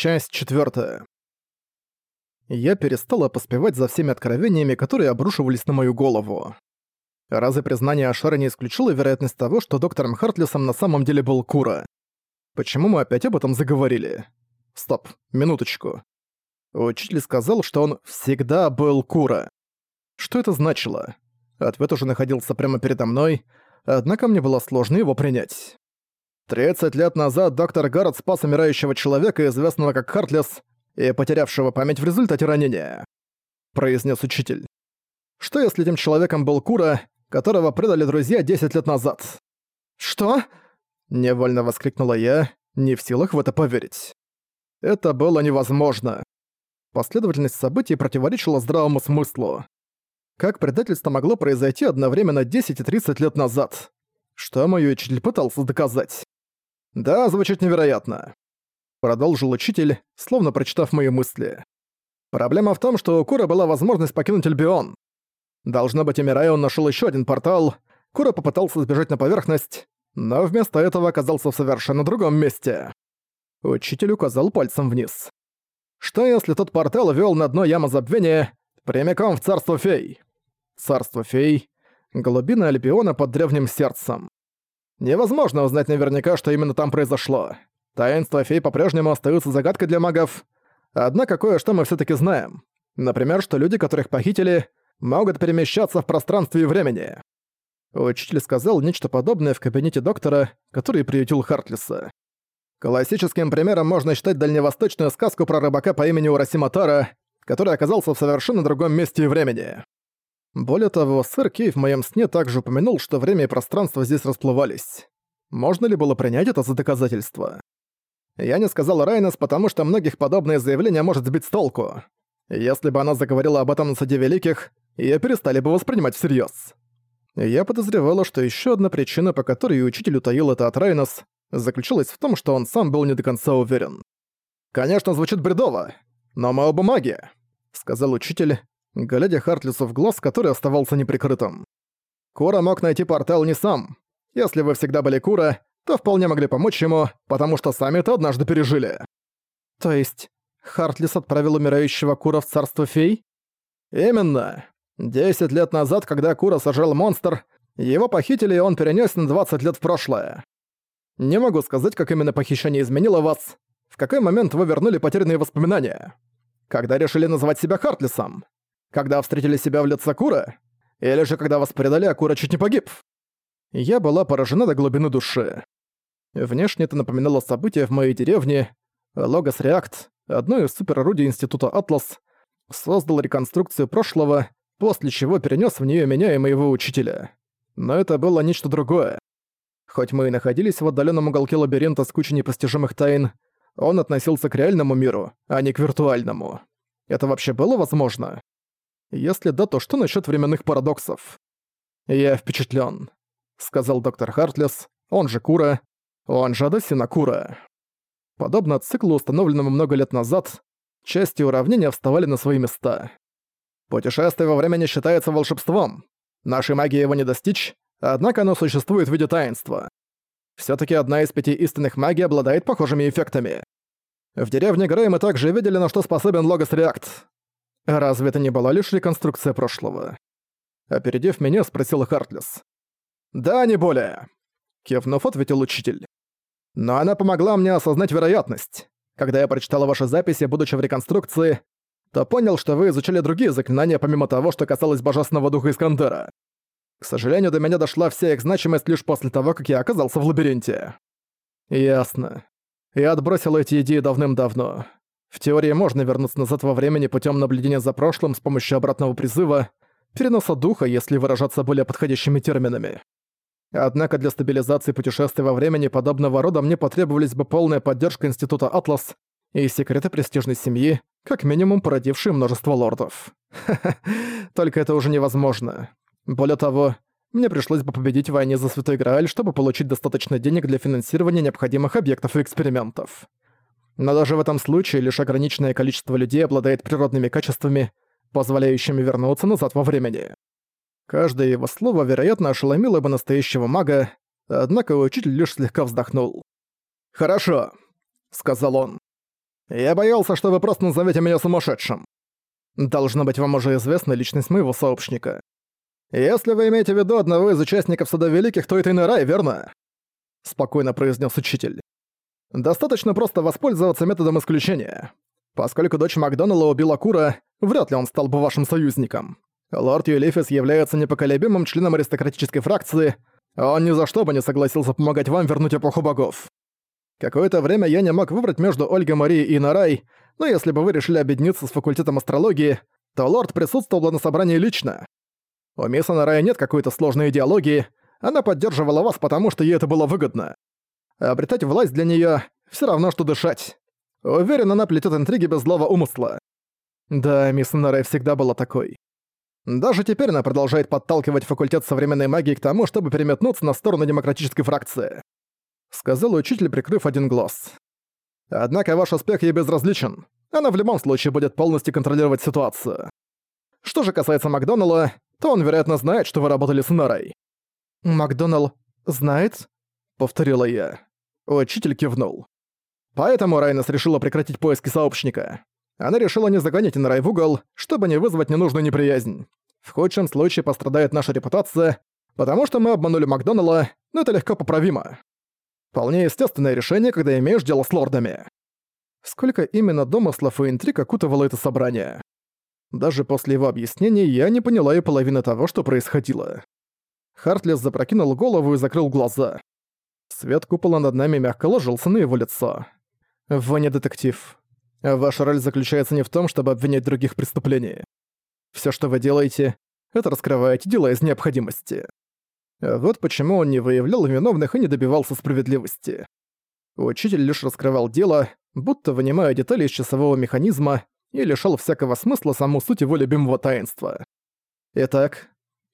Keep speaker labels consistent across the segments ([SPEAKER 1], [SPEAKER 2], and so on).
[SPEAKER 1] Часть четвертая. Я перестала поспевать за всеми откровениями, которые обрушивались на мою голову. Разве признание Ашара не исключило вероятность того, что доктором Хартлисом на самом деле был Кура? Почему мы опять об этом заговорили? Стоп, минуточку. Учитель сказал, что он всегда был Кура. Что это значило? Ответ уже находился прямо передо мной, однако мне было сложно его принять. 30 лет назад доктор Гаррет спас умирающего человека, известного как Хартлес, и потерявшего память в результате ранения», — произнес учитель. «Что если этим человеком был Кура, которого предали друзья 10 лет назад?» «Что?» — невольно воскликнула я, не в силах в это поверить. Это было невозможно. Последовательность событий противоречила здравому смыслу. Как предательство могло произойти одновременно 10 и 30 лет назад? Что мой учитель пытался доказать? «Да, звучит невероятно», — продолжил учитель, словно прочитав мои мысли. «Проблема в том, что у Кура была возможность покинуть Альбион. Должно быть, умирая, он нашел еще один портал. Кура попытался сбежать на поверхность, но вместо этого оказался в совершенно другом месте». Учитель указал пальцем вниз. «Что если тот портал вел на дно ямы забвения прямиком в царство фей?» Царство фей — глубина Альбиона под древним сердцем. Невозможно узнать наверняка, что именно там произошло. Таинство фей по-прежнему остаются загадкой для магов. Однако кое-что мы все таки знаем. Например, что люди, которых похитили, могут перемещаться в пространстве и времени. Учитель сказал нечто подобное в кабинете доктора, который приютил Хартлиса. Классическим примером можно считать дальневосточную сказку про рыбака по имени Урасиматара, который оказался в совершенно другом месте и времени. Более того, сэр Кей в моем сне также упомянул, что время и пространство здесь расплывались. Можно ли было принять это за доказательство? Я не сказал Райнес, потому что многих подобное заявление может сбить с толку. Если бы она заговорила об этом на Суде Великих, ее перестали бы воспринимать всерьез. Я подозревала, что еще одна причина, по которой учитель утаил это от Райнес, заключалась в том, что он сам был не до конца уверен. «Конечно, звучит бредово, но мы оба маги», — сказал учитель, глядя Хартлису в глаз, который оставался неприкрытым. «Кура мог найти портал не сам. Если вы всегда были Кура, то вполне могли помочь ему, потому что сами это однажды пережили». «То есть Хартлис отправил умирающего Кура в царство фей?» «Именно. Десять лет назад, когда Кура сожрал монстр, его похитили, и он перенес на 20 лет в прошлое. Не могу сказать, как именно похищение изменило вас. В какой момент вы вернули потерянные воспоминания? Когда решили называть себя Хартлисом? Когда встретили себя в лице Кура? Или же когда вас предали, а Кура чуть не погиб? Я была поражена до глубины души. Внешне это напоминало события в моей деревне. Логос Реакт, одно из суперорудий Института Атлас, создал реконструкцию прошлого, после чего перенес в нее меня и моего учителя. Но это было нечто другое. Хоть мы и находились в отдаленном уголке лабиринта с кучей непостижимых тайн, он относился к реальному миру, а не к виртуальному. Это вообще было возможно? Если да, то что насчет временных парадоксов? Я впечатлен, сказал доктор Хартлес, он же Кура, он же Адасина Кура. Подобно циклу, установленному много лет назад, части уравнения вставали на свои места. Путешествие во времени считается волшебством. Нашей магии его не достичь, однако оно существует в виде таинства. все таки одна из пяти истинных магий обладает похожими эффектами. В деревне Грей мы также видели, на что способен Логос Реакт. Разве это не была лишь реконструкция прошлого? Опередив меня, спросил Хартлес. «Да, не более», — кивнув, ответил учитель. «Но она помогла мне осознать вероятность. Когда я прочитала ваши записи, будучи в реконструкции, то понял, что вы изучали другие заклинания помимо того, что касалось Божественного Духа Искандера. К сожалению, до меня дошла вся их значимость лишь после того, как я оказался в лабиринте». «Ясно. Я отбросил эти идеи давным-давно. В теории можно вернуться назад во времени путем наблюдения за прошлым с помощью обратного призыва, переноса духа, если выражаться более подходящими терминами. Однако для стабилизации путешествий во времени подобного рода мне потребовались бы полная поддержка Института Атлас и секреты престижной семьи, как минимум породившие множество лордов. Только это уже невозможно. Более того, мне пришлось бы победить в войне за Святой Грааль, чтобы получить достаточно денег для финансирования необходимых объектов и экспериментов. Но даже в этом случае лишь ограниченное количество людей обладает природными качествами, позволяющими вернуться назад во времени. Каждое его слово, вероятно, ошеломило бы настоящего мага, однако учитель лишь слегка вздохнул. «Хорошо», — сказал он. Я боялся, что вы просто назовете меня сумасшедшим. Должно быть, вам уже известна личность моего сообщника. Если вы имеете в виду одного из участников Суда Великих, то это Инарай, верно? Спокойно произнес учитель. Достаточно просто воспользоваться методом исключения. Поскольку дочь Макдоналла убила Кура, вряд ли он стал бы вашим союзником. Лорд Юлифис является непоколебимым членом аристократической фракции, он ни за что бы не согласился помогать вам вернуть эпоху богов. Какое-то время я не мог выбрать между Ольгой Марией и Нарай, но если бы вы решили объединиться с факультетом астрологии, то лорд присутствовал на собрании лично. У мисс Нарая нет какой-то сложной идеологии, она поддерживала вас, потому что ей это было выгодно. Обретать власть для неё всё равно, что дышать. Уверен, она плетёт интриги без злого умысла. Да, мисс Нарай всегда была такой. Даже теперь она продолжает подталкивать факультет современной магии к тому, чтобы переметнуться на сторону демократической фракции. Сказал учитель, прикрыв один глаз. Однако ваш успех ей безразличен. Она в любом случае будет полностью контролировать ситуацию. Что же касается Макдоналла, то он, вероятно, знает, что вы работали с Нарой. «Макдоналл знает?» — повторила я. Учитель кивнул. Поэтому Райнес решила прекратить поиски сообщника. Она решила не загонять Инрай в угол, чтобы не вызвать ненужную неприязнь. В худшем случае пострадает наша репутация, потому что мы обманули Макдоналла, но это легко поправимо. Вполне естественное решение, когда имеешь дело с лордами. Сколько именно домыслов и интриг окутывало это собрание. Даже после его объяснений я не поняла и половины того, что происходило. Хартлес запрокинул голову и закрыл глаза. Свет купола над нами мягко ложился на его лицо. «Вы не детектив. Ваша роль заключается не в том, чтобы обвинять других в преступлении. Все, что вы делаете, это раскрываете дела из необходимости. Вот почему он не выявлял виновных и не добивался справедливости. Учитель лишь раскрывал дело, будто вынимая детали из часового механизма и лишал всякого смысла саму суть его любимого таинства. «Итак,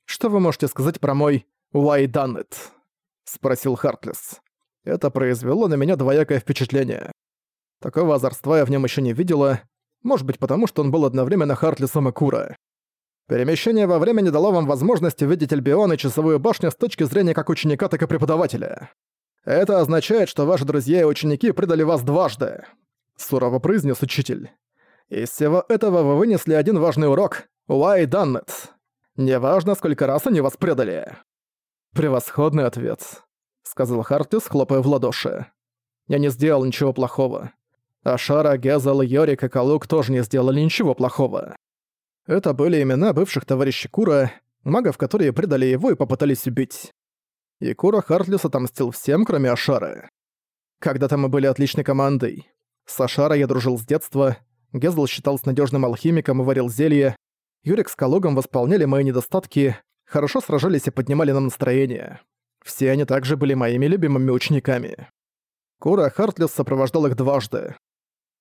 [SPEAKER 1] что вы можете сказать про мой «why done it»?» — спросил Хартлес. Это произвело на меня двоякое впечатление. Такого озорства я в нем еще не видела, может быть потому, что он был одновременно Хартлесом и Кура. Перемещение во времени дало вам возможность увидеть Альбион и Часовую башню с точки зрения как ученика, так и преподавателя. Это означает, что ваши друзья и ученики предали вас дважды», — сурово произнес учитель. «Из всего этого вы вынесли один важный урок — why done it. Неважно, сколько раз они вас предали». «Превосходный ответ», — сказал Хартис, хлопая в ладоши. «Я не сделал ничего плохого. А Шара, Гезел, Йорик и Калук тоже не сделали ничего плохого. Это были имена бывших товарищей Кура, магов, которые предали его и попытались убить. И Кура Хартлис отомстил всем, кроме Ашары. Когда-то мы были отличной командой. С Ашарой я дружил с детства, Гезл считался надежным алхимиком и варил зелья, Юрик с Калугом восполняли мои недостатки, хорошо сражались и поднимали нам настроение. Все они также были моими любимыми учениками. Кура Хартлис сопровождал их дважды.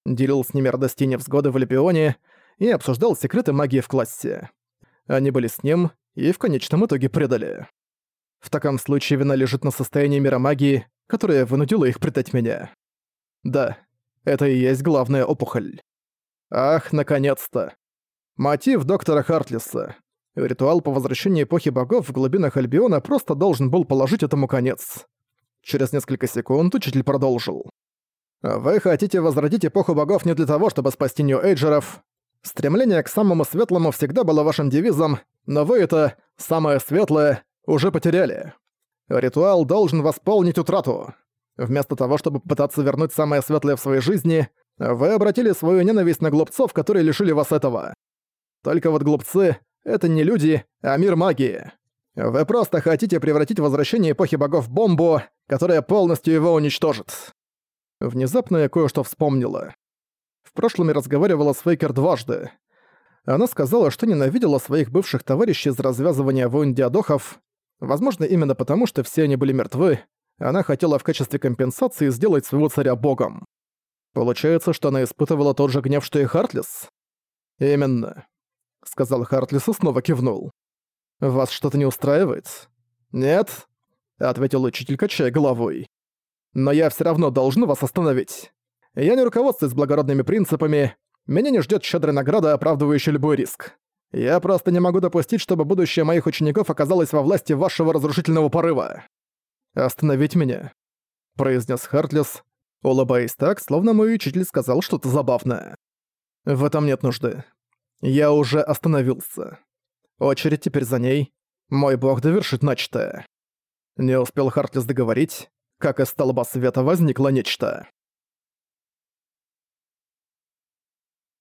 [SPEAKER 1] Делил с ними радости и невзгоды в Олимпионе и обсуждал секреты магии в классе. Они были с ним и в конечном итоге предали. В таком случае вина лежит на состоянии мира магии, которая вынудила их предать меня. Да, это и есть главная опухоль. Ах, наконец-то. Мотив доктора Хартлиса. Ритуал по возвращению эпохи богов в глубинах Альбиона просто должен был положить этому конец. Через несколько секунд учитель продолжил. «Вы хотите возродить эпоху богов не для того, чтобы спасти Нью-Эйджеров, Стремление к самому светлому всегда было вашим девизом, но вы это «самое светлое» уже потеряли. Ритуал должен восполнить утрату. Вместо того, чтобы пытаться вернуть самое светлое в своей жизни, вы обратили свою ненависть на глупцов, которые лишили вас этого. Только вот глупцы — это не люди, а мир магии. Вы просто хотите превратить возвращение эпохи богов в бомбу, которая полностью его уничтожит. Внезапно я кое-что вспомнила. В прошлом я разговаривала с Фейкер дважды. Она сказала, что ненавидела своих бывших товарищей из развязывания войн диадохов, возможно, именно потому, что все они были мертвы, она хотела в качестве компенсации сделать своего царя богом. Получается, что она испытывала тот же гнев, что и Хартлис? Именно. Сказал Хартлис и снова кивнул. Вас что-то не устраивает? Нет? Ответил учитель, качая головой. Но я все равно должен вас остановить. Я не руководствуюсь благородными принципами, меня не ждет щедрая награда, оправдывающая любой риск. Я просто не могу допустить, чтобы будущее моих учеников оказалось во власти вашего разрушительного порыва. «Остановить меня», — произнес Хартлес. улыбаясь так, словно мой учитель сказал что-то забавное. В этом нет нужды. Я уже остановился. Очередь теперь за ней. Мой бог довершит начатое. Не успел Хартлис договорить, как из столба света возникло нечто.